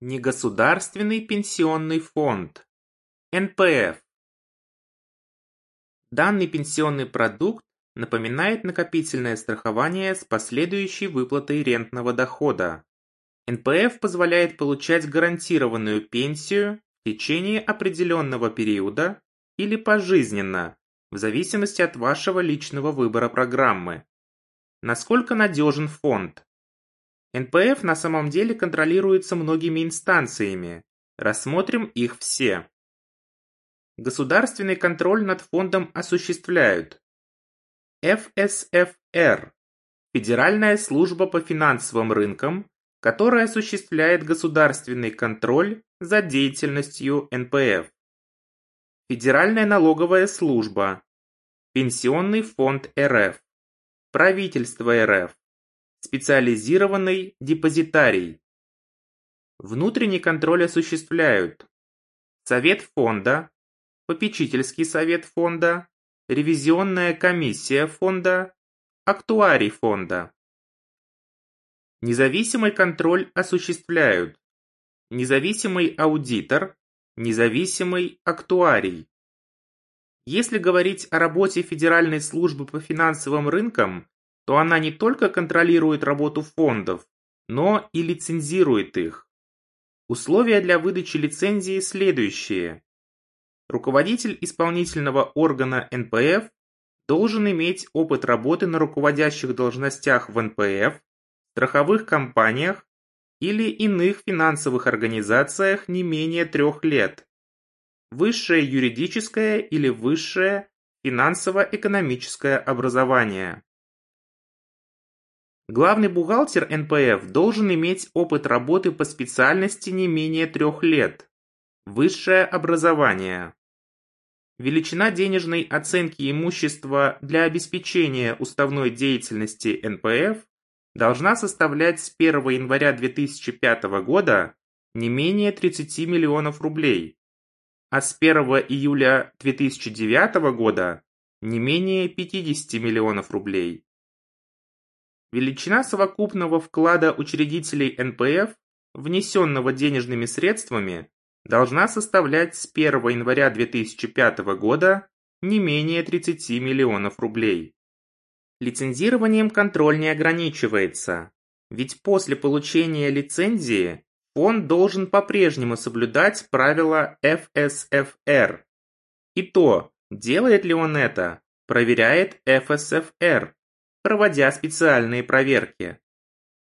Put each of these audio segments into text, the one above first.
Негосударственный пенсионный фонд (НПФ). Данный пенсионный продукт напоминает накопительное страхование с последующей выплатой рентного дохода. НПФ позволяет получать гарантированную пенсию в течение определенного периода или пожизненно, в зависимости от вашего личного выбора программы. Насколько надежен фонд? НПФ на самом деле контролируется многими инстанциями. Рассмотрим их все. Государственный контроль над фондом осуществляют ФСФР – Федеральная служба по финансовым рынкам, которая осуществляет государственный контроль за деятельностью НПФ. Федеральная налоговая служба, Пенсионный фонд РФ, Правительство РФ, Специализированный депозитарий. Внутренний контроль осуществляют Совет фонда, Попечительский совет фонда, Ревизионная комиссия фонда, Актуарий фонда. Независимый контроль осуществляют Независимый аудитор, Независимый актуарий. Если говорить о работе Федеральной службы по финансовым рынкам, то она не только контролирует работу фондов, но и лицензирует их. Условия для выдачи лицензии следующие. Руководитель исполнительного органа НПФ должен иметь опыт работы на руководящих должностях в НПФ, страховых компаниях или иных финансовых организациях не менее трех лет. Высшее юридическое или высшее финансово-экономическое образование. Главный бухгалтер НПФ должен иметь опыт работы по специальности не менее трех лет. Высшее образование. Величина денежной оценки имущества для обеспечения уставной деятельности НПФ должна составлять с 1 января 2005 года не менее 30 миллионов рублей, а с 1 июля 2009 года не менее 50 миллионов рублей. Величина совокупного вклада учредителей НПФ, внесенного денежными средствами, должна составлять с 1 января 2005 года не менее 30 миллионов рублей. Лицензированием контроль не ограничивается, ведь после получения лицензии фонд должен по-прежнему соблюдать правила ФСФР. И то, делает ли он это, проверяет ФСФР проводя специальные проверки.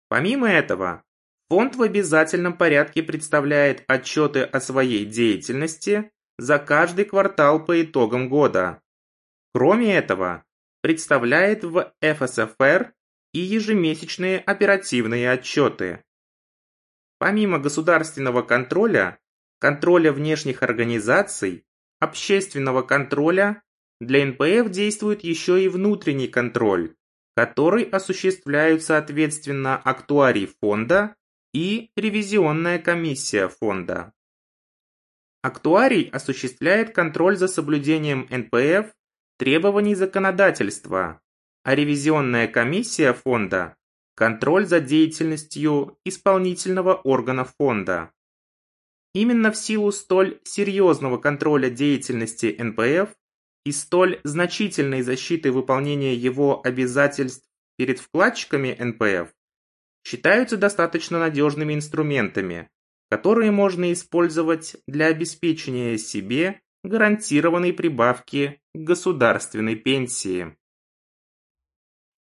Помимо этого, фонд в обязательном порядке представляет отчеты о своей деятельности за каждый квартал по итогам года. Кроме этого, представляет в ФСФР и ежемесячные оперативные отчеты. Помимо государственного контроля, контроля внешних организаций, общественного контроля, для НПФ действует еще и внутренний контроль, который осуществляют соответственно актуарий фонда и ревизионная комиссия фонда. Актуарий осуществляет контроль за соблюдением НПФ требований законодательства, а ревизионная комиссия фонда – контроль за деятельностью исполнительного органа фонда. Именно в силу столь серьезного контроля деятельности НПФ и столь значительной защиты выполнения его обязательств перед вкладчиками НПФ считаются достаточно надежными инструментами, которые можно использовать для обеспечения себе гарантированной прибавки к государственной пенсии.